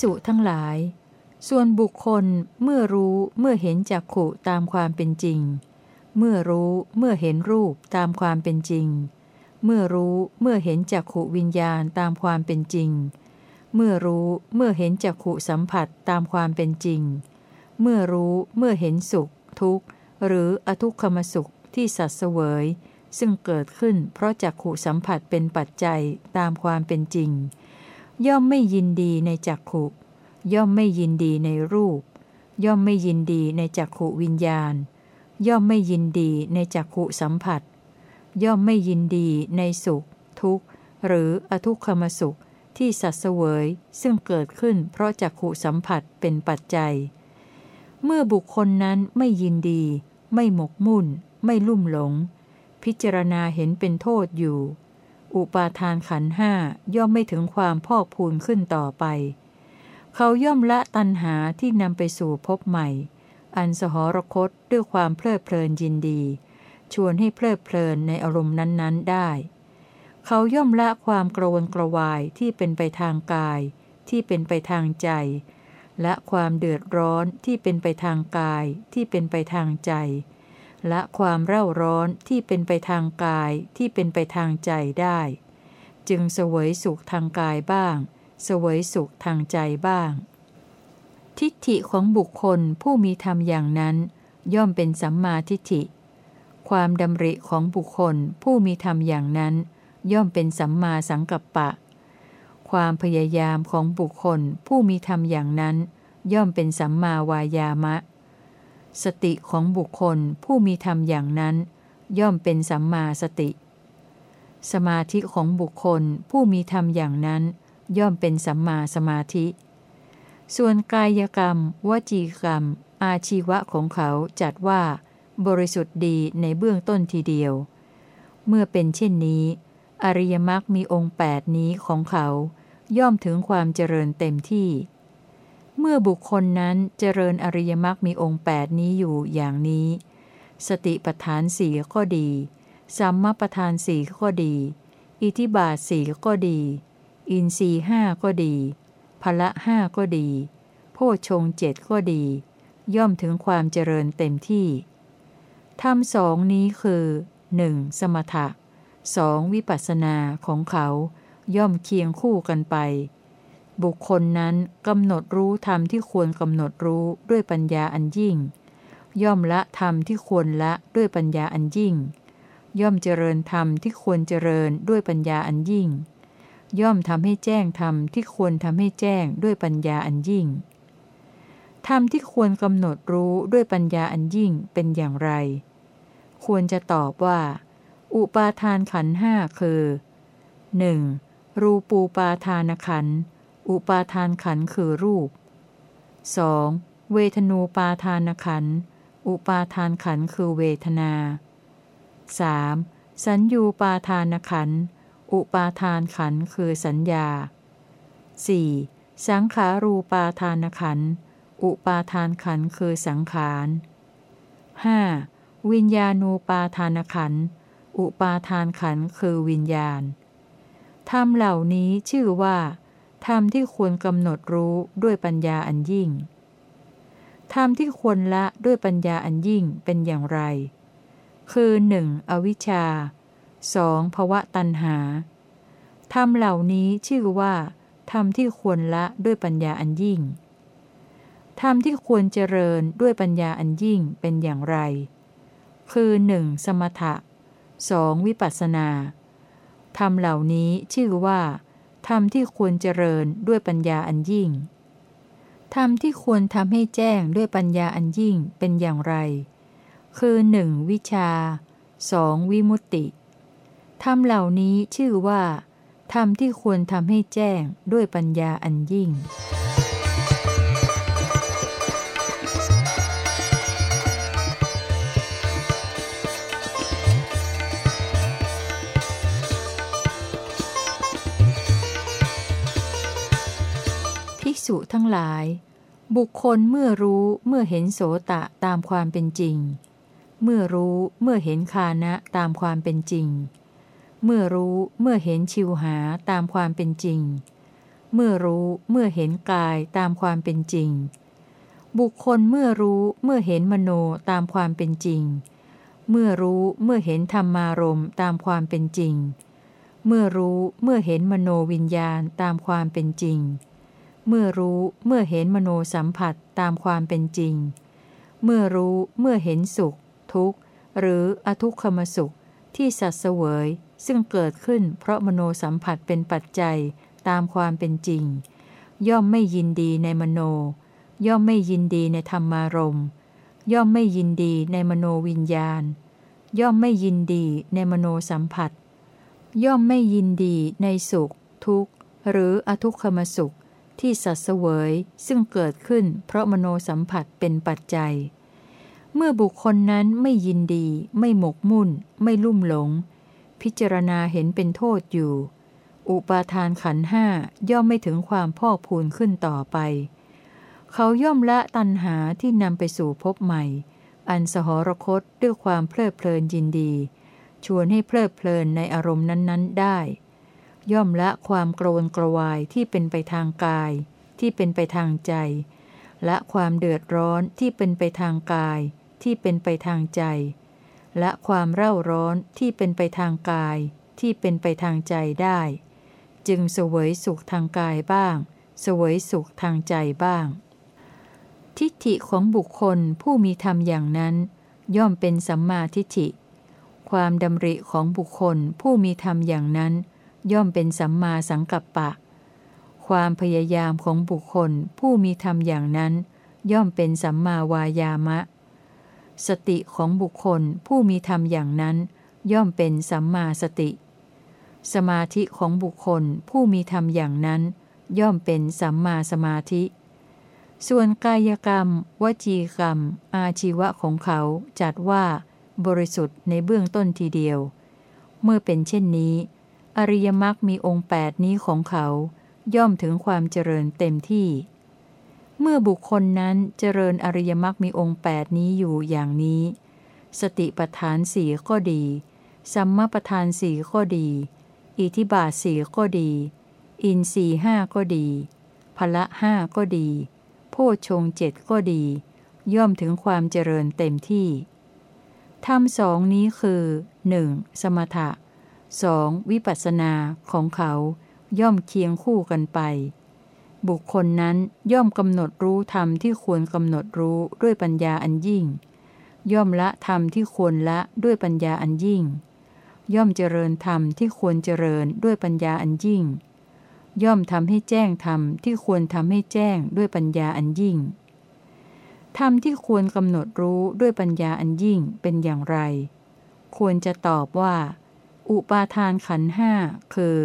ษุทั้งหลาย ส่วนบุคคลเมื่อรู้เมื่อเห็นจักขุตามความเป็นจริง เมื่อรู้เมื่อเห็นรูปตามความเป็นจริง เมื่อรู้เมื่อเห็นจักขุวิญญาณตามความเป็นจริง เมื่อรู้เมื่อเห็นจักขุสัมผัสตามความเป็นจริง เมื่อรู้เมื่อเห็นสุข ทุกข์ หรืออทุกขมสุขที่สัตว์เสวย ซึ่งเกิดขึ้นเพราะจักขุสัมผัสเป็นปัจจัยตามความเป็นจริง ย่อมไม่ยินดีในจักขุ ย่อมไม่ยินดีในรูป ย่อมไม่ยินดีในจักขุวิญญาณ ย่อมไม่ยินดีในจักขุสัมผัส ย่อมไม่ยินดีในสุข ทุกข์ หรืออทุกขมสุขที่สัตว์เสวยซึ่งเกิดขึ้นเพราะจักขุสัมผัสเป็นปัจจัย เมื่อบุคคลนั้นไม่ยินดี ไม่หมกมุ่น ไม่ลุ่มหลง พิจารณาเห็นเป็นโทษอยู่ อุปาทานขันห้าย่อมไม่ถึงความพอกพูนขึ้นต่อไป เขาย่อมละตัณหาที่นำไปสู่พบใหม่ อันสหรคตด้วยความเพลิดเพลินยินดี ชวนให้เพลิดเพลินในอารมณ์นั้น ๆได้ เขาย่อมละความกระวนกระวายที่เป็นไปทางกาย ที่เป็นไปทางใจ และความเดือดร้อนที่เป็นไปทางกาย ที่เป็นไปทางใจ ละความเร่าร้อนที่เป็นไปทางกายที่เป็นไปทางใจได้ จึงเสวยสุขทางกายบ้าง เสวยสุขทางใจบ้าง ทิฏฐิของบุคคลผู้มีธรรมอย่างนั้น ย่อมเป็นสัมมาทิฏฐิ ความดำริของบุคคลผู้มีธรรมอย่างนั้น ย่อมเป็นสัมมาสังกัปปะ ความพยายามของบุคคลผู้มีธรรมอย่างนั้น ย่อมเป็นสัมมาวายามะ สติของบุคคลผู้มีธรรมอย่างนั้น ย่อมเป็นสัมมาสติ สมาธิของบุคคลผู้มีธรรมอย่างนั้น ย่อมเป็นสัมมาสมาธิ ส่วนกายกรรม วจีกรรม อาชีวะของเขาจัดว่า บริสุทธิ์ดีในเบื้องต้นทีเดียว เมื่อเป็นเช่นนี้ อริยมรรคมีองค์แปดนี้ของเขา ย่อมถึงความเจริญเต็มที่ เมื่อบุคคลนั้นเจริญอริยมรรคมีองค์แปดนี้อยู่อย่างนี้ สติปทานสี่ก็ดีสัมมาปทานสี่ก็ดี อิทิบาทสี่ก็ดี อินทรีห้าก็ดีพละห้าก็ดี โพชงเจ็ดก็ดี ย่อมถึงความเจริญเต็มที่ธรรมสองนี้คือ 1. สมถะ 2. วิปัสสนาของเขา ย่อมเคียงคู่กันไป บุคคลนั้นกำหนดรู้ธรรมที่ควรกำหนดรู้ด้วยปัญญาอันยิ่ง ย่อมละธรรมที่ควรละด้วยปัญญาอันยิ่ง ย่อมเจริญธรรมที่ควรเจริญด้วยปัญญาอันยิ่ง ย่อมทำให้แจ้งธรรมที่ควรทำให้แจ้งด้วยปัญญาอันยิ่งธรรมที่ควรกำหนดรู้ด้วยปัญญาอันยิ่งเป็นอย่างไร ควรจะตอบว่า อุปาทานขันห้าคือ 1. รูปูปาทานขันธ์ อุปาทานขันคือรูป 2. เวทนูปาทานขัน อุปาทานขันคือเวทนา 3. สัญญูปาทานขัน อุปาทานขันคือสัญญา 4. สังขารูปาทานขัน อุปาทานขันคือสังขาร 5. วิญญาณูปาทานขัน อุปาทานขันคือวิญญาณธรรมเหล่านี้ชื่อว่า ธรรมที่ควรกำหนดรู้ด้วยปัญญาอันยิ่ง ธรรมที่ควรละด้วยปัญญาอันยิ่งเป็นอย่างไร คือ 1. อวิชชา 2. ภวะตัณหา ธรรมเหล่านี้ชื่อว่า ธรรมที่ควรละด้วยปัญญาอันยิ่ง ธรรมที่ควรเจริญด้วยปัญญาอันยิ่งเป็นอย่างไร คือ 1. สมถะ 2. วิปัสสนา ธรรมเหล่านี้ชื่อว่า ธรรมที่ควรเจริญด้วยปัญญาอันยิ่ง ธรรมที่ควรทำให้แจ้งด้วยปัญญาอันยิ่งเป็นอย่างไร คือ 1. วิชา 2. วิมุตติ ธรรมเหล่านี้ชื่อว่า ธรรมที่ควรทำให้แจ้งด้วยปัญญาอันยิ่ง ษุทั้งหลาย บุคคลเมื่อรู้เมื่อเห็นโสตะตามความเป็นจริง เมื่อรู้เมื่อเห็นคานะตามความเป็นจริง เมื่อรู้เมื่อเห็นชิวหาตามความเป็นจริง เมื่อรู้เมื่อเห็นกายตามความเป็นจริง บุคคลเมื่อรู้เมื่อเห็นมโนตามความเป็นจริง เมื่อรู้เมื่อเห็นธรรมารมตามความเป็นจริงเมื่อรู้เมื่อเห็นมโนวิญญาณตามความเป็นจริง เมื่อรู้เมื่อเห็นมโนสัมผัสตามความเป็นจริง เมื่อรู้เมื่อเห็นสุข ทุกข์ หรืออทุกขมสุขที่สัตว์เสวย ซึ่งเกิดขึ้นเพราะมโนสัมผัสเป็นปัจจัยตามความเป็นจริง ย่อมไม่ยินดีในมโน ย่อมไม่ยินดีในธรรมารมย่อมไม่ยินดีในมโนวิญญาณ ย่อมไม่ยินดีในมโนสัมผัส ย่อมไม่ยินดีในสุข ทุกข์ หรืออทุกขมสุข ที่สัตว์เสวยซึ่งเกิดขึ้นเพราะมโนสัมผัสเป็นปัจจัย เมื่อบุคคลนั้นไม่ยินดี ไม่หมกมุ่น ไม่ลุ่มหลง พิจารณาเห็นเป็นโทษอยู่ อุปาทานขันห้าย่อมไม่ถึงความพอกพูนขึ้นต่อไป เขาย่อมละตัณหาที่นำไปสู่พบใหม่ อันสหรคตด้วยความเพลิดเพลินยินดี ชวนให้เพลิดเพลินในอารมณ์นั้น ๆ ได้ ย่อมละความกรวนกระวายที่เป็นไปทางกาย ที่เป็นไปทางใจ และความเดือดร้อนที่เป็นไปทางกาย ที่เป็นไปทางใจ และความเร่าร้อนที่เป็นไปทางกาย ที่เป็นไปทางใจได้ จึงเสวยสุขทางกายบ้าง เสวยสุขทางใจบ้าง ทิฏฐิของบุคคลผู้มีธรรมอย่างนั้น ย่อมเป็นสัมมาทิฏฐิความดำริของบุคคลผู้มีธรรมอย่างนั้น ย่อมเป็นสัมมาสังกัปปะ ความพยายามของบุคคลผู้มีธรรมอย่างนั้น ย่อมเป็นสัมมาวายามะ สติของบุคคลผู้มีธรรมอย่างนั้น ย่อมเป็นสัมมาสติ สมาธิของบุคคลผู้มีธรรมอย่างนั้น ย่อมเป็นสัมมาสมาธิ ส่วนกายกรรม วจีกรรม อาชีวะของเขาจัดว่า บริสุทธิ์ในเบื้องต้นทีเดียว เมื่อเป็นเช่นนี้ อริยมรรคมีองค์แปดนี้ของเขา ย่อมถึงความเจริญเต็มที่ เมื่อบุคคลนั้นเจริญอริยมรรคมีองค์แปดนี้อยู่อย่างนี้ สติปทานสี่ก็ดี สัมมาปทานสี่ก็ดี อิทิบาทสี่ก็ดี อินสี่ห้าก็ดีพละห้าก็ดี โพชงเจ็ดก็ดี ย่อมถึงความเจริญเต็มที่ธรรมสองนี้คือ 1. สมถะ 2. วิปัสสนาของเขาย่อมเคียงคู่กันไป บุคคลนั้นย่อมกำหนดรู้ธรรมที่ควรกำหนดรู้ด้วยปัญญาอันยิ่ง ย่อมละธรรมที่ควรละด้วยปัญญาอันยิ่ง ย่อมเจริญธรรมที่ควรเจริญด้วยปัญญาอันยิ่ง ย่อมทำให้แจ้งธรรมที่ควรทำให้แจ้งด้วยปัญญาอันยิ่ง ธรรมที่ควรกำหนดรู้ด้วยปัญญาอันยิ่งเป็นอย่างไร ควรจะตอบว่า อุปาทานขันห้าคือ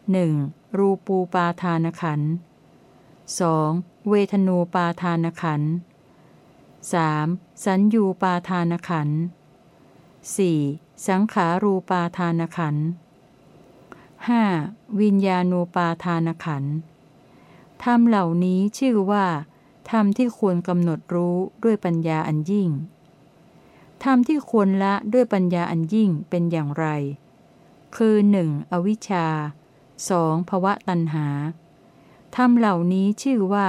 1. รูปูปาทานขัน 2. เวทนูปาทานขัน 3. สัญญูปาทานขัน 4. สังขารูปาทานขัน 5. วิญญาณูปาทานขันธรรมเหล่านี้ชื่อว่าธรรมที่ควรกำหนดรู้ด้วยปัญญาอันยิ่งธรรมที่ควรละด้วยปัญญาอันยิ่งเป็นอย่างไร คือ 1. อวิชชา 2. ภวะตัณหาธรรมเหล่านี้ชื่อว่า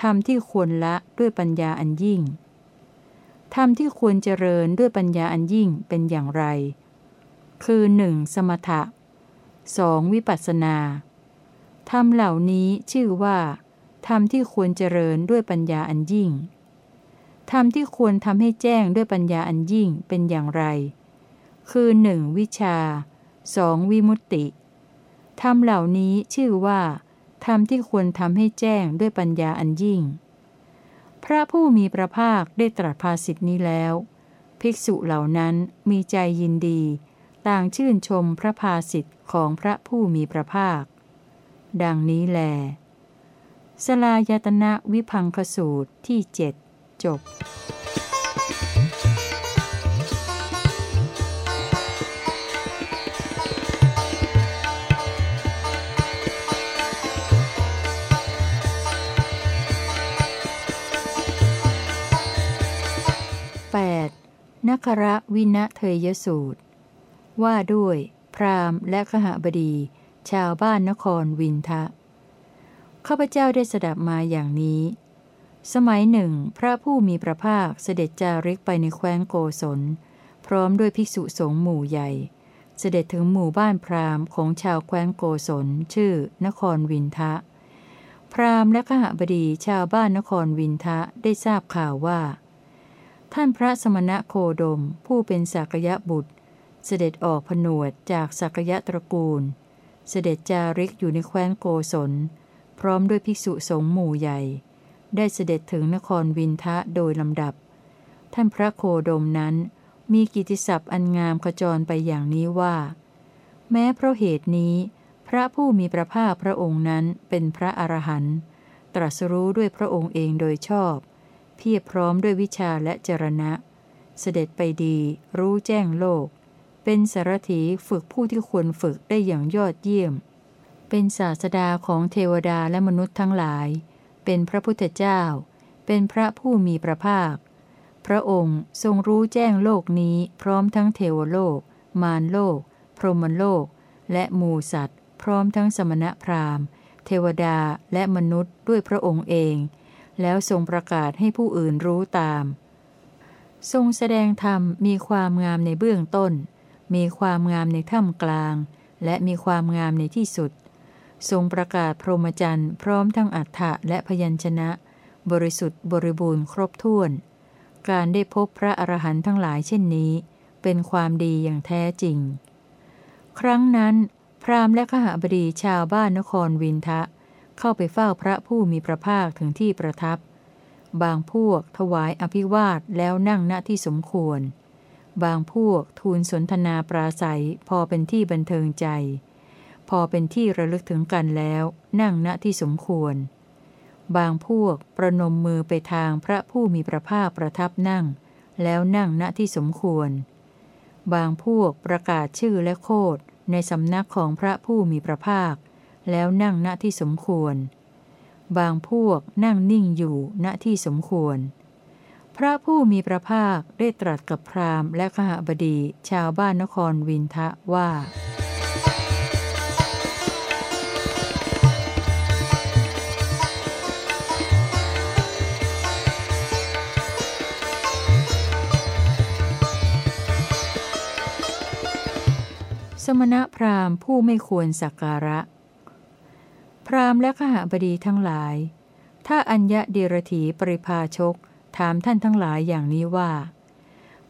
ธรรมที่ควรละด้วยปัญญาอันยิ่งธรรมที่ควรเจริญด้วยปัญญาอันยิ่งเป็นอย่างไร คือ 1. สมถะ 2. วิปัสสนาธรรมเหล่านี้ชื่อว่าธรรมที่ควรเจริญด้วยปัญญาอันยิ่งธรรมที่ควรทำให้แจ้งด้วยปัญญาอันยิ่งเป็นอย่างไร คือ 1. วิชา 2. วิมุตติธรรมเหล่านี้ชื่อว่าธรรมที่ควรทำให้แจ้งด้วยปัญญาอันยิ่ง พระผู้มีพระภาคได้ตรัสภาสิทธินี้แล้ว ภิกษุเหล่านั้นมีใจยินดี ต่างชื่นชมพระภาสิทธิ์ของพระผู้มีพระภาค ดังนี้แล สลายตนะวิพังคสูตรที่เจ็ดจบ 8. นคระวินะเทยสูตร ว่าด้วย พราหมณ์และขหบดี ชาวบ้านนครวินทะข้าพเจ้าได้สดับมาอย่างนี้ สมัยหนึ่ง พระผู้มีพระภาคเสด็จจาริกไปในแคว้นโกศล พร้อมด้วยภิกษุสงฆ์หมู่ใหญ่ เสด็จถึงหมู่บ้านพราหมณ์ของชาวแคว้นโกศล ชื่อนครวินทะ พราหมณ์และขหบดีชาวบ้านนครวินทะได้ทราบข่าวว่า ท่านพระสมณะโคดม ผู้เป็นสักยะบุตร เสด็จออกผนวดจากสักยะตระกูล เสด็จจาริกอยู่ในแคว้นโกศล พร้อมด้วยภิกษุสงฆ์หมู่ใหญ่ ได้เสด็จถึงนครวินทะโดยลำดับ ท่านพระโคดมนั้น มีกิติศัพท์อันงามขจรไปอย่างนี้ว่า แม้เพราะเหตุนี้ พระผู้มีพระภาคพระองค์นั้นเป็นพระอรหันต์ตรัสรู้ด้วยพระองค์เองโดยชอบ ยบพร้อมด้วยวิชาและจรณะ เสด็จไปดี รู้แจ้งโลก เป็นสารถีฝึกผู้ที่ควรฝึกได้อย่างยอดเยี่ยม เป็นศาสดาของเทวดาและมนุษย์ทั้งหลาย เป็นพระพุทธเจ้า เป็นพระผู้มีพระภาค พระองค์ทรงรู้แจ้งโลกนี้พร้อมทั้งเทวโลก มารโลก พรหมโลก และมูสัตว์ พร้อมทั้งสมณพราหมณ์ เทวดาและมนุษย์ด้วยพระองค์เอง แล้วทรงประกาศให้ผู้อื่นรู้ตาม ทรงแสดงธรรมมีความงามในเบื้องต้น มีความงามในท่ามกลาง และมีความงามในที่สุด ทรงประกาศพรหมจรรย์พร้อมทั้งอัฏฐะและพยัญชนะ บริสุทธิ์บริบูรณ์ครบถ้วน การได้พบพระอรหันต์ทั้งหลายเช่นนี้ เป็นความดีอย่างแท้จริง ครั้งนั้น พราหมณ์และขหบดีชาวบ้านนครวินทะ เข้าไปเฝ้าพระผู้มีพระภาคถึงที่ประทับ บางพวกถวายอภิวาทแล้วนั่งณที่สมควร บางพวกทูลสนทนาปราศัยพอเป็นที่บันเทิงใจ พอเป็นที่ระลึกถึงกันแล้ว นั่งณที่สมควร บางพวกประนมมือไปทางพระผู้มีพระภาคประทับนั่ง แล้วนั่งณที่สมควร บางพวกประกาศชื่อและโคดในสำนักของพระผู้มีพระภาค แล้วนั่งณที่สมควร บางพวกนั่งนิ่งอยู่ณที่สมควร พระผู้มีพระภาคได้ตรัสกับพราหมณ์และขหบดีชาวบ้านนครวินทะว่าสมณพราหมณ์ผู้ไม่ควรสักการะ รามและขหบดีทั้งหลาย ถ้าอัญญะเดรถีปริภาชก ถามท่านทั้งหลายอย่างนี้ว่า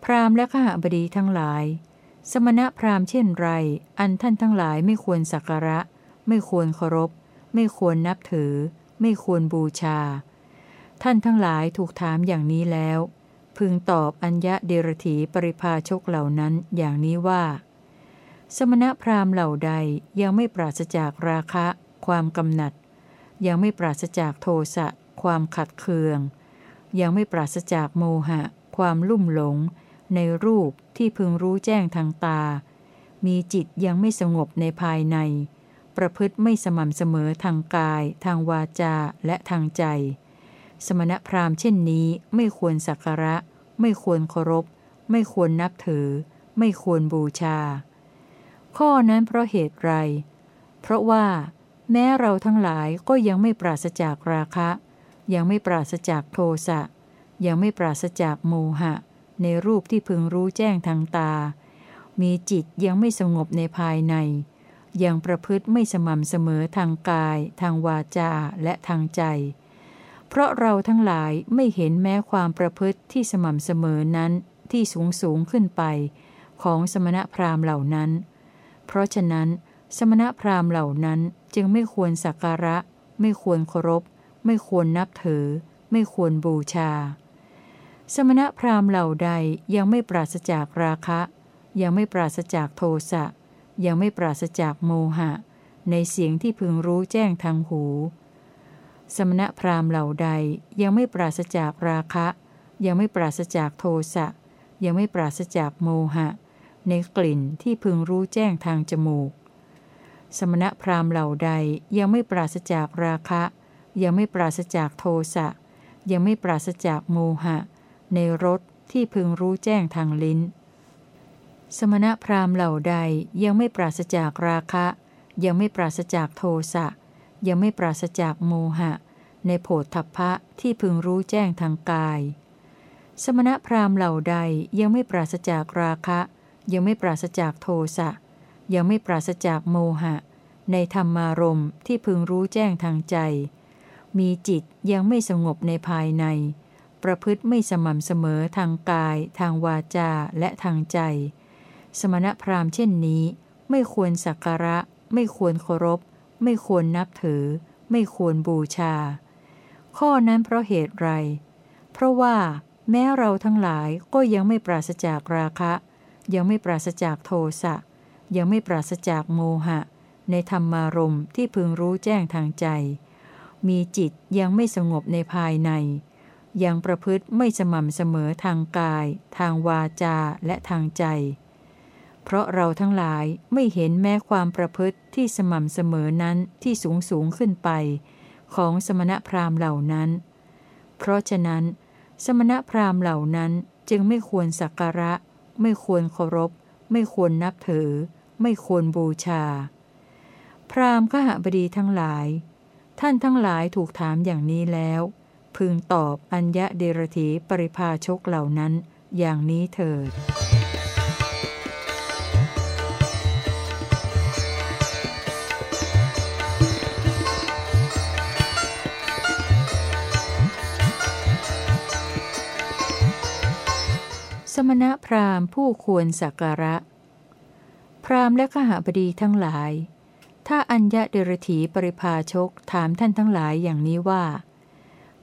พรามและขหบดีทั้งหลาย สมณะพราหมณ์เช่นไร อันท่านทั้งหลายไม่ควรสักการะ ไม่ควรเคารพ ไม่ควรนับถือ ไม่ควรบูชา ท่านทั้งหลายถูกถามอย่างนี้แล้ว พึงตอบอัญญะเดรถีปริภาชกเหล่านั้นอย่างนี้ว่าสมณพราหมณ์เหล่าใดยังไม่ปราศจากราคะ ความกำหนัด ยังไม่ปราศจากโทสะ ความขัดเคือง ยังไม่ปราศจากโมหะ ความลุ่มหลง ในรูปที่พึงรู้แจ้งทางตา มีจิตยังไม่สงบในภายใน ประพฤติไม่สม่ำเสมอทางกาย ทางวาจาและทางใจ สมณพราหมณ์เช่นนี้ไม่ควรสักการะ ไม่ควรเคารพ ไม่ควรนับถือ ไม่ควรบูชา ข้อนั้นเพราะเหตุไร เพราะว่า แม้เราทั้งหลายก็ยังไม่ปราศจากราคะ ยังไม่ปราศจากโทสะ ยังไม่ปราศจากโมหะ ในรูปที่พึงรู้แจ้งทางตา มีจิตยังไม่สงบในภายใน ยังประพฤติไม่สม่ำเสมอทางกาย ทางวาจาและทางใจ เพราะเราทั้งหลายไม่เห็นแม้ความประพฤติที่สม่ำเสมอนั้นที่สูงสูงขึ้นไป ของสมณพราหมณ์เหล่านั้น เพราะฉะนั้น สมณพราหมณ์เหล่านั้น จึงไม่ควรสักการะ ไม่ควรเคารพ ไม่ควรนับถือ ไม่ควรบูชา สมณพราหมณ์เหล่าใดยังไม่ปราศจากราคะ ยังไม่ปราศจากโทสะ ยังไม่ปราศจากโมหะ ในเสียงที่พึงรู้แจ้งทางหู สมณพราหมณ์เหล่าใดยังไม่ปราศจากราคะ ยังไม่ปราศจากโทสะ ยังไม่ปราศจากโมหะ ในกลิ่นที่พึงรู้แจ้งทางจมูก สมณพราหมณ์เหล่าใดยังไม่ปราศจากราคะ ยังไม่ปราศจากโทสะยังไม่ปราศจากโมหะ ในรสที่พึงรู้แจ้งทางลิ้น สมณพราหมณ์เหล่าใดยังไม่ปราศจากราคะ ยังไม่ปราศจากโทสะยังไม่ปราศจากโมหะ ในโพธพะที่พึงรู้แจ้งทางกาย สมณพราหมณ์เหล่าใดยังไม่ปราศจากราคะ ยังไม่ปราศจากโทสะ ยังไม่ปราศจากโมหะ ในธรรมารมที่พึงรู้แจ้งทางใจ มีจิตยังไม่สงบในภายใน ประพฤติไม่สม่ำเสมอทางกาย ทางวาจาและทางใจ สมณพราหมณ์เช่นนี้ ไม่ควรสักการะ ไม่ควรเคารพ ไม่ควรนับถือ ไม่ควรบูชา ข้อนั้นเพราะเหตุไร เพราะว่าแม้เราทั้งหลายก็ยังไม่ปราศจากราคะ ยังไม่ปราศจากโทสะ ยังไม่ปราศจากโมหะ ในธรรมารมที่พึงรู้แจ้งทางใจ มีจิตยังไม่สงบในภายใน ยังประพฤติไม่สม่ำเสมอทางกาย ทางวาจาและทางใจ เพราะเราทั้งหลายไม่เห็นแม้ความประพฤติที่สม่ำเสมอนั้นที่สูงสูงขึ้นไป ของสมณพราหมณ์เหล่านั้น เพราะฉะนั้น สมณพราหมณ์เหล่านั้นจึงไม่ควรสักการะ ไม่ควรเคารพ ไม่ควรนับถือ ไม่ควรบูชา พราหมณ์ขหบดีทั้งหลาย ท่านทั้งหลายถูกถามอย่างนี้แล้ว พึงตอบอัญญะเดรธีปริภาชกเหล่านั้นอย่างนี้เถิด มณพราหมณ์ผู้ควรสักการะ พราหมณ์และขหบดีทั้งหลาย ถ้าอัญญะเดรถีปริภาชกถามท่านทั้งหลายอย่างนี้ว่า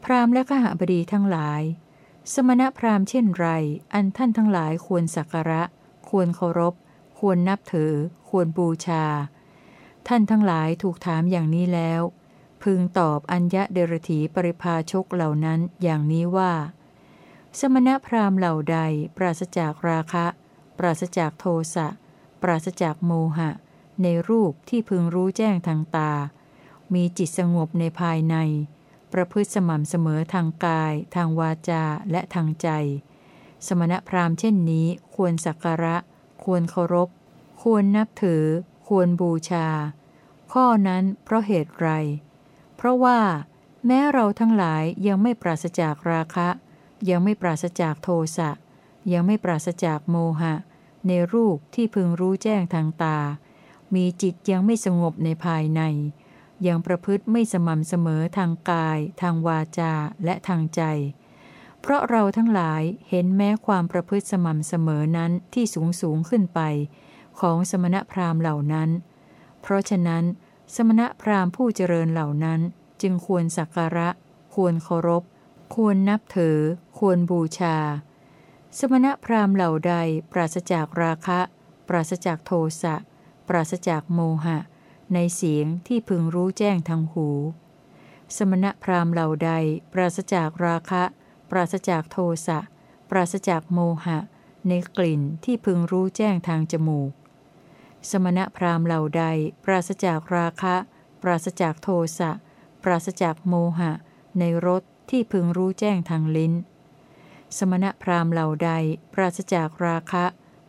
พราหมณ์และขหบดีทั้งหลาย สมณพราหมณ์เช่นไร อันท่านทั้งหลายควรสักการะ ควรเคารพ ควรนับถือ ควรบูชา ท่านทั้งหลายถูกถามอย่างนี้แล้ว พึงตอบอัญญะเดรถีปริภาชกเหล่านั้นอย่างนี้ว่า สมณพราหมณ์เหล่าใด ปราศจากราคะ ปราศจากโทสะ ปราศจากโมหะ ในรูปที่พึงรู้แจ้งทางตา มีจิตสงบในภายใน ประพฤติสม่ำเสมอทางกาย ทางวาจา และทางใจ สมณพราหมณ์เช่นนี้ควรสักการะ ควรเคารพ ควรนับถือ ควรบูชา ข้อนั้นเพราะเหตุไร เพราะว่า แม้เราทั้งหลายยังไม่ปราศจากราคะ ยังไม่ปราศจากโทสะยังไม่ปราศจากโมหะ ในรูปที่พึงรู้แจ้งทางตา มีจิตยังไม่สงบในภายใน ยังประพฤติไม่สม่ำเสมอทางกาย ทางวาจาและทางใจ เพราะเราทั้งหลายเห็นแม้ความประพฤติสม่ำเสมอนั้นที่สูงสูงขึ้นไป ของสมณพราหมณ์เหล่านั้น เพราะฉะนั้น สมณพราหมณ์ผู้เจริญเหล่านั้นจึงควรสักการะ ควรเคารพ ควรนับถือ ควรบูชา สมณพราหมณ์เหล่าใด ปราศจากราคะ ปราศจากโทสะ ปราศจากโมหะ ในเสียงที่พึงรู้แจ้งทางหู สมณพราหมณ์เหล่าใด ปราศจากราคะ ปราศจากโทสะ ปราศจากโมหะ ในกลิ่นที่พึงรู้แจ้งทางจมูก สมณพราหมณ์เหล่าใด ปราศจากราคะ ปราศจากโทสะ ปราศจากโมหะ ในรส ที่พึงรู้แจ้งทางลิ้น สมณพราหมณ์เหล่าใด ปราศจากราคะ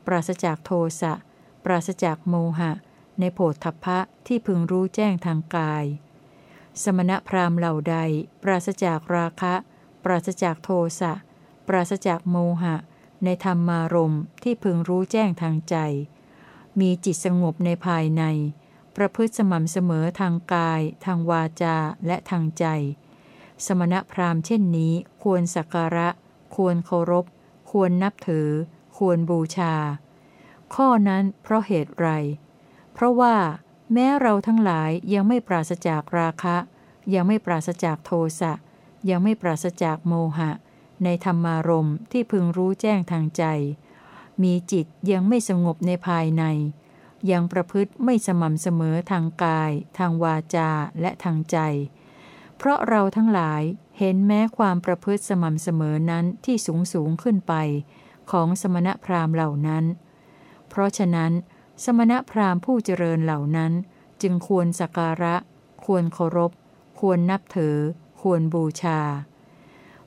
ปราศจากโทสะ ปราศจากโมหะ ในโพธพะที่พึงรู้แจ้งทางกาย สมณพราหมณ์เหล่าใด ปราศจากราคะ ปราศจากโทสะ ปราศจากโมหะ ในธรรมารมณ์ที่พึงรู้แจ้งทางใจ มีจิตสงบในภายในประพฤติสม่ำเสมอทางกาย ทางวาจา และทางใจ สมณพราหมณ์เช่นนี้ควรสักการะ ควรเคารพ ควรนับถือ ควรบูชา ข้อนั้นเพราะเหตุไร เพราะว่า แม้เราทั้งหลายยังไม่ปราศจากราคะ ยังไม่ปราศจากโทสะยังไม่ปราศจากโมหะ ในธรรมารมณ์ที่พึงรู้แจ้งทางใจ มีจิตยังไม่สงบในภายใน ยังประพฤติไม่สม่ำเสมอทางกาย ทางวาจาและทางใจ เพราะเราทั้งหลายเห็นแม้ความประพฤติสม่ำเสมอนั้นที่สูงสูงขึ้นไป ของสมณพราหมณ์เหล่านั้น เพราะฉะนั้น สมณพราหมณ์ผู้เจริญเหล่านั้น จึงควรสักการะ ควรเคารพ ควรนับถือ ควรบูชา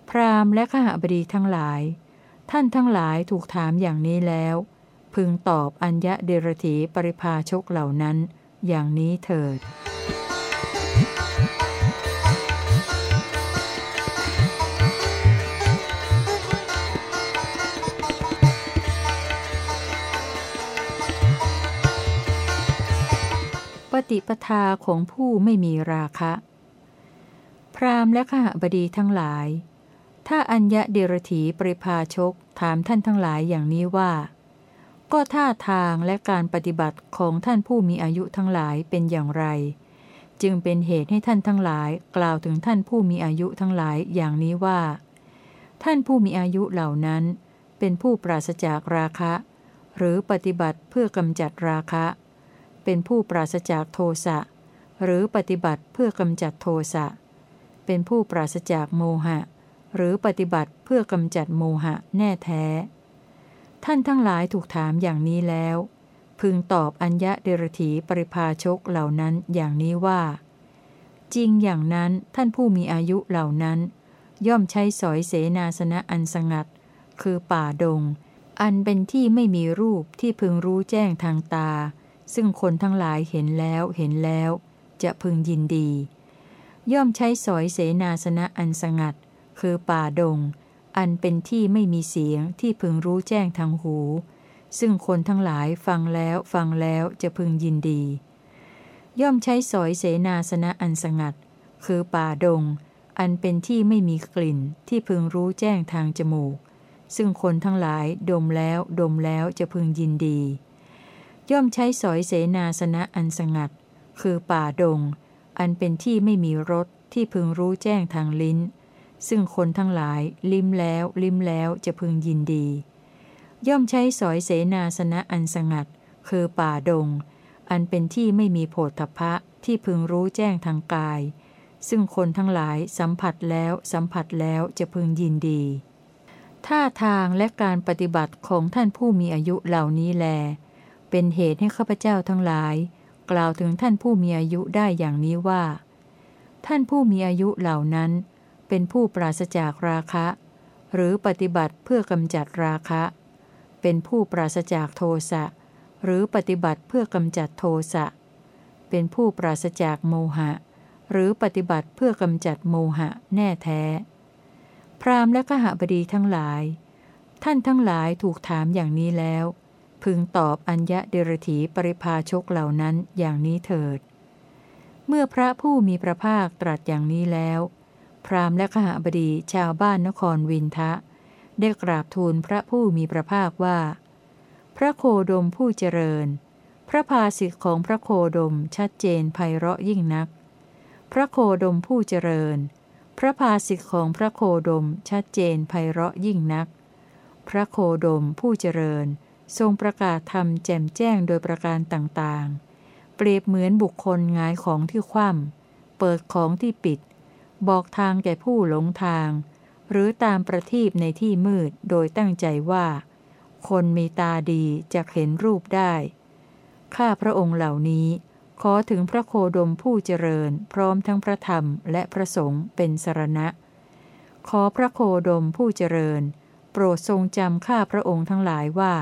พราหมณ์และขหบดีทั้งหลาย ท่านทั้งหลายถูกถามอย่างนี้แล้ว พึงตอบอัญญะเดรถีปริภาชกเหล่านั้น อย่างนี้เถิด ฏิปทาของผู้ไม่มีราคะ พราหมณ์และขหบดีทั้งหลาย ถ้าอัญญะเดรถีปริพาชกถามท่านทั้งหลายอย่างนี้ว่า ก็ท่าทางและการปฏิบัติของท่านผู้มีอายุทั้งหลายเป็นอย่างไร จึงเป็นเหตุให้ท่านทั้งหลายกล่าวถึงท่านผู้มีอายุทั้งหลายอย่างนี้ว่า ท่านผู้มีอายุเหล่านั้น เป็นผู้ปราศจากราคะ หรือปฏิบัติเพื่อกำจัดราคะ เป็นผู้ปราศจากโทสะหรือปฏิบัติเพื่อกำจัดโทสะเป็นผู้ปราศจากโมหะ หรือปฏิบัติเพื่อกำจัดโมหะแน่แท้ ท่านทั้งหลายถูกถามอย่างนี้แล้ว พึงตอบอัญญะเดรถีปริภาชกเหล่านั้นอย่างนี้ว่า จริงอย่างนั้นท่านผู้มีอายุเหล่านั้น ย่อมใช้สอยเสนาสนะอันสงัด คือป่าดง อันเป็นที่ไม่มีรูปที่พึงรู้แจ้งทางตา ซึ่งคนทั้งหลายเห็นแล้วเห็นแล้ว จะพึงยินดี ย่อมใช้สอยเสนาสนะอันสงัด คือป่าดง อันเป็นที่ไม่มีเสียงที่พึงรู้แจ้งทางหู ซึ่งคนทั้งหลายฟังแล้วฟังแล้วจะพึงยินดี ย่อมใช้สอยเสนาสนะอันสงัด คือป่าดง อันเป็นที่ไม่มีกลิ่นที่พึงรู้แจ้งทางจมูกซึ่งคนทั้งหลายดมแล้วดมแล้วจะพึงยินดี ย่อมใช้สอยเสนาสนะอันสงัด คือป่าดง อันเป็นที่ไม่มีรสที่พึงรู้แจ้งทางลิ้น ซึ่งคนทั้งหลายลิ้มแล้ว ลิ้มแล้วจะพึงยินดี ย่อมใช้สอยเสนาสนะอันสงัด คือป่าดง อันเป็นที่ไม่มีโผฏฐพะที่พึงรู้แจ้งทางกาย ซึ่งคนทั้งหลายสัมผัสแล้วสัมผัสแล้วจะพึงยินดีท่าทางและการปฏิบัติของท่านผู้มีอายุเหล่านี้แล เป็นเหตุให้ข้าพเจ้าทั้งหลาย กล่าวถึงท่านผู้มีอายุได้อย่างนี้ว่า ท่านผู้มีอายุเหล่านั้น เป็นผู้ปราศจากราคะ หรือปฏิบัติเพื่อกำจัดราคะ เป็นผู้ปราศจากโทสะหรือปฏิบัติเพื่อกำจัดโทสะเป็นผู้ปราศจากโมหะ หรือปฏิบัติเพื่อกำจัดโมหะแน่แท้ พราหมณ์และขหบดีทั้งหลาย ท่านทั้งหลายถูกถามอย่างนี้แล้ว พึงตอบอัญญะเดรถีปริภาชกเหล่านั้นอย่างนี้เถิด เมื่อพระผู้มีพระภาคตรัสอย่างนี้แล้ว พราหมณ์และขหบดีชาวบ้านนครวินทะ ได้กราบทูลพระผู้มีพระภาคว่า พระโคดมผู้เจริญ พระภาสิทธิของพระโคดมชัดเจนไพเราะยิ่งนัก พระโคดมผู้เจริญ พระภาสิทธิของพระโคดมชัดเจนไพเราะยิ่งนัก พระโคดมผู้เจริญ ทรงประกาศธรรมแจ่มแจ้งโดยประการต่างๆ เปรียบเหมือนบุคคลงายของที่คว่ำเปิดของที่ปิด บอกทางแก่ผู้หลงทาง หรือตามประทีปในที่มืดโดยตั้งใจว่า คนมีตาดีจะเห็นรูปได้ ข้าพระองค์เหล่านี้ ขอถึงพระโคดมผู้เจริญ พร้อมทั้งพระธรรมและพระสงฆ์เป็นสรณะ ขอพระโคดมผู้เจริญ โปรดทรงจำข้าพระองค์ทั้งหลายว่า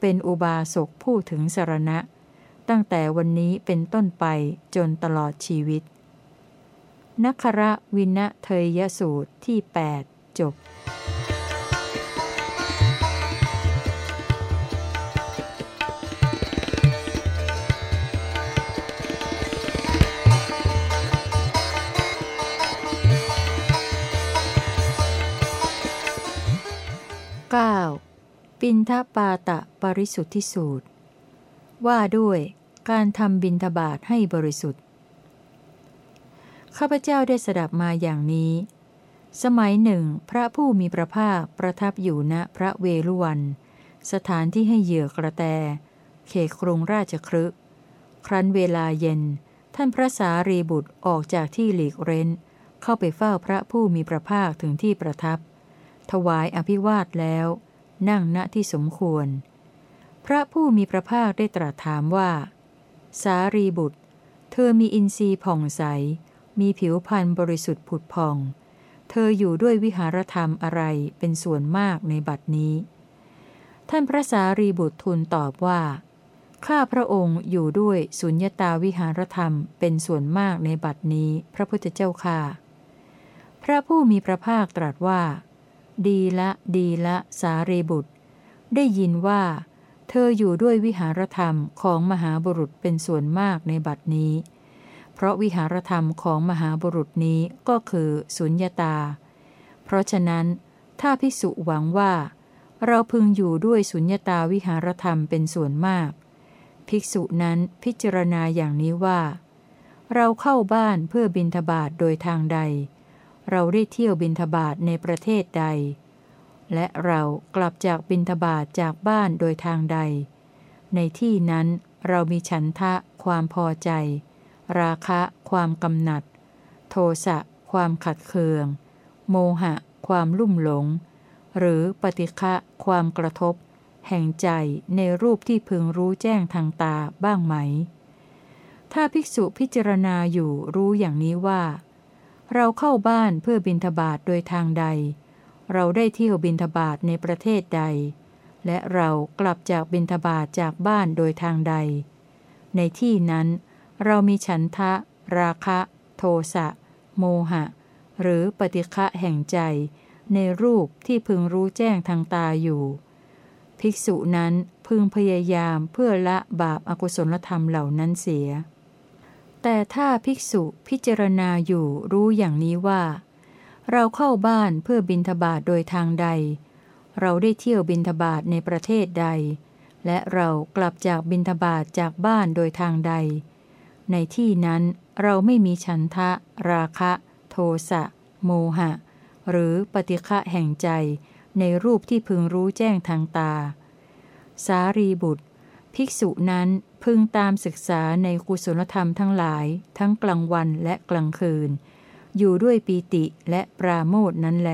เป็นอุบาสกผู้ถึงสรณะ ตั้งแต่วันนี้เป็นต้นไปจนตลอดชีวิตนักระวินะเทยสูตรที่ 8 จบ 9. ปินทปาตะปริสุทธิสูตร ว่าด้วยการทำบินทบาทให้บริสุทธิ์ ข้าพเจ้าได้สดับมาอย่างนี้ สมัยหนึ่ง พระผู้มีพระภาคประทับอยู่ณพระเวลุวัน สถานที่ให้เหยื่อกระแต เขตกรุงราชครึกครั้นเวลาเย็น ท่านพระสารีบุตรออกจากที่หลีกเร้น เข้าไปเฝ้าพระผู้มีพระภาคถึงที่ประทับ ถวายอภิวาทแล้ว นั่งณที่สมควร พระผู้มีพระภาคได้ตรัสถามว่า สารีบุตร เธอมีอินทรีย์ผ่องใส มีผิวพรรณบริสุทธิ์ผุดผ่อง เธออยู่ด้วยวิหารธรรมอะไรเป็นส่วนมากในบัดนี้ ท่านพระสารีบุตรทูลตอบว่า ข้าพระองค์อยู่ด้วยสุญญตาวิหารธรรมเป็นส่วนมากในบัดนี้ พระพุทธเจ้าค่ะ พระผู้มีพระภาคตรัสว่า ดีละดีละสารีบุตร ได้ยินว่า เธออยู่ด้วยวิหารธรรมของมหาบุรุษเป็นส่วนมากในบัดนี้ เพราะวิหารธรรมของมหาบุรุษนี้ก็คือสุญญาตา เพราะฉะนั้น ถ้าภิกษุหวังว่า เราพึงอยู่ด้วยสุญญาตาวิหารธรรมเป็นส่วนมาก ภิกษุนั้นพิจารณาอย่างนี้ว่า เราเข้าบ้านเพื่อบินทบาทโดยทางใด เราได้เที่ยวบินทบาทในประเทศใด และเรากลับจากบินทบาทจากบ้านโดยทางใด ในที่นั้นเรามีฉันทะความพอใจ ราคะ ความกำหนัด โทสะความขัดเคือง โมหะ ความลุ่มหลง หรือปฏิฆะความกระทบ แห่งใจในรูปที่พึงรู้แจ้งทางตาบ้างไหม ถ้าภิกษุพิจารณาอยู่รู้อย่างนี้ว่า เราเข้าบ้านเพื่อบินทบาทโดยทางใด เราได้เที่ยวบินทบาทในประเทศใด และเรากลับจากบินทบาทจากบ้านโดยทางใด ในที่นั้น เรามีฉันทะ ราคะ โทสะ โมหะ หรือปฏิฆะแห่งใจ ในรูปที่พึงรู้แจ้งทางตาอยู่ ภิกษุนั้นพึงพยายามเพื่อละบาปอากุศลธรรมเหล่านั้นเสีย แต่ถ้าภิกษุพิจารณาอยู่รู้อย่างนี้ว่า เราเข้าบ้านเพื่อบินทบาทโดยทางใด เราได้เที่ยวบินทบาทในประเทศใด และเรากลับจากบินทบาทจากบ้านโดยทางใด ในที่นั้นเราไม่มีฉันทะ ราคะ โทสะ โมหะ หรือปฏิฆะแห่งใจในรูปที่พึงรู้แจ้งทางตา สารีบุตร ภิกษุนั้น พึงตามศึกษาในกุศลธรรมทั้งหลาย ทั้งกลางวันและกลางคืน อยู่ด้วยปีติและปราโมทนั้นแหล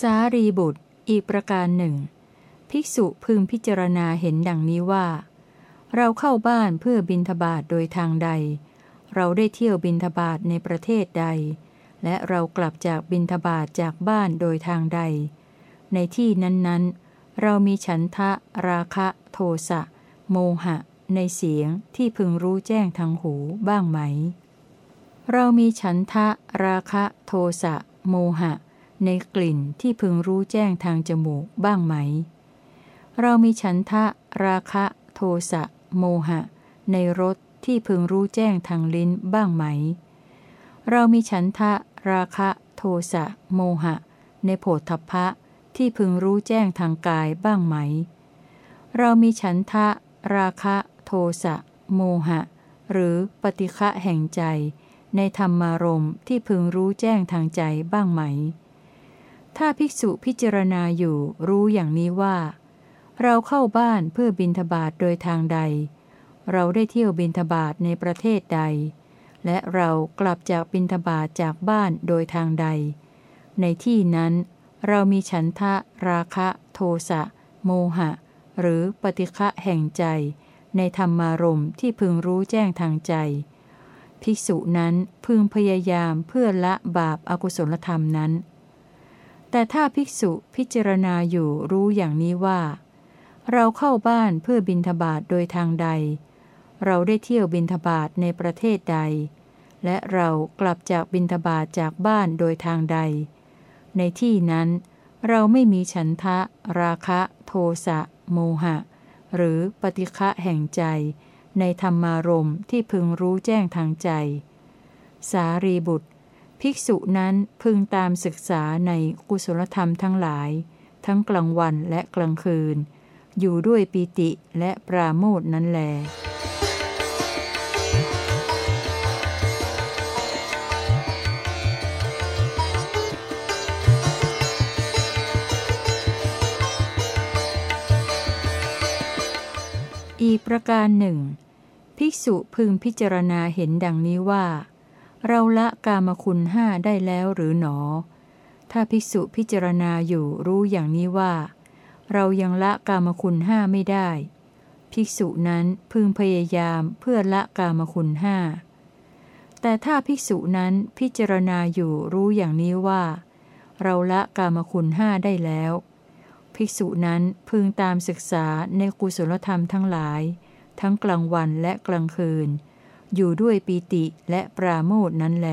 สารีบุตร อีกประการหนึ่ง ภิกษุพึงพิจารณาเห็นดังนี้ว่า เราเข้าบ้านเพื่อบินทบาทโดยทางใด เราได้เที่ยวบินทบาทในประเทศใด และเรากลับจากบินทบาทจากบ้านโดยทางใด ในที่นั้นๆ เรามีฉันทะ ราคะ โทสะ โมหะ ในเสียงที่พึงรู้แจ้งทางหูบ้างไหม เรามีฉันทะ ราคะ โทสะ โมหะ ในกลิ่นที่พึงรู้แจ้งทางจมูกบ้างไหม เรามีฉันทะ ราคะ โทสะ โมหะ ในรสที่พึงรู้แจ้งทางลิ้นบ้างไหม เรามีฉันทะ ราคะ โทสะ โมหะ ในโผฏฐัพพะที่พึงรู้แจ้งทางกายบ้างไหม เรามีฉันทะ ราคะ โทสะ โมหะ หรือปฏิฆะแห่งใจ ในธรรมารมที่พึงรู้แจ้งทางใจบ้างไหม ถ้าภิกษุพิจารณาอยู่รู้อย่างนี้ว่า เราเข้าบ้านเพื่อบินทบาทโดยทางใด เราได้เที่ยวบินทบาทในประเทศใด และเรากลับจากบินทบาทจากบ้านโดยทางใด ในที่นั้น เรามีฉันทะ ราคะ โทสะ โมหะ หรือปฏิฆะแห่งใจ ในธรรมารมที่พึงรู้แจ้งทางใจ ภิกษุนั้นพึงพยายามเพื่อละบาปอากุศลธรรมนั้น แต่ถ้าภิกษุพิจารณาอยู่รู้อย่างนี้ว่า เราเข้าบ้านเพื่อบินทบาทโดยทางใด เราได้เที่ยวบินทบาทในประเทศใด และเรากลับจากบินทบาทจากบ้านโดยทางใด ในที่นั้น เราไม่มีฉันทะ ราคะ โทสะ โมหะ หรือปฏิฆะแห่งใจ ในธรรมารมที่พึงรู้แจ้งทางใจ สารีบุตร ภิกษุนั้นพึงตามศึกษาในกุศลธรรมทั้งหลาย ทั้งกลางวันและกลางคืน อยู่ด้วยปีติและปราโมทนั้นแล อีกประการหนึ่ง ภิกษุพึงพิจารณาเห็นดังนี้ว่า เราละกามคุณห้าได้แล้วหรือหนอ ถ้าภิกษุพิจารณาอยู่รู้อย่างนี้ว่า เรายังละกามคุณห้าไม่ได้ ภิกษุนั้นพึงพยายามเพื่อละกามคุณห้าแต่ถ้าภิกษุนั้นพิจารณาอยู่รู้อย่างนี้ว่า เราละกามคุณห้าได้แล้ว ภิกษุนั้นพึงตามศึกษาในกุศลธรรมทั้งหลายททั้งกลางวันและกลางคืน อยู่ด้วยปีติและปราโมทนั้นแล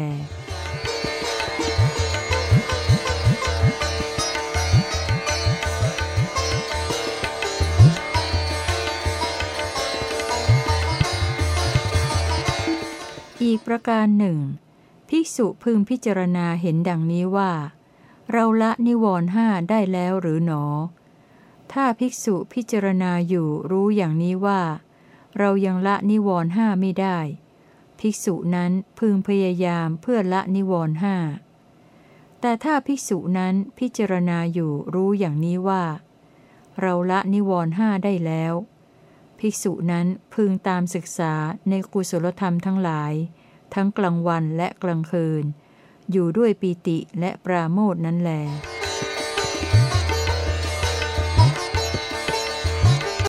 อีกประการหนึ่ง ภิกษุพึงพิจารณาเห็นดังนี้ว่า เราละนิวรณ์ห้าได้แล้วหรือหนอ ถ้าภิกษุพิจารณาอยู่รู้อย่างนี้ว่า เรายังละนิวรณ์ห้าไม่ได้ ภิกษุนั้นพึงพยายามเพื่อละนิวรณ์ห้าแต่ถ้าภิกษุนั้นพิจารณาอยู่รู้อย่างนี้ว่า เราละนิวรณ์ห้าได้แล้ว ภิกษุนั้นพึงตามศึกษาในกุศลธรรมทั้งหลาย ทั้งกลางวันและกลางคืน อยู่ด้วยปีติและปราโมทนั้นแล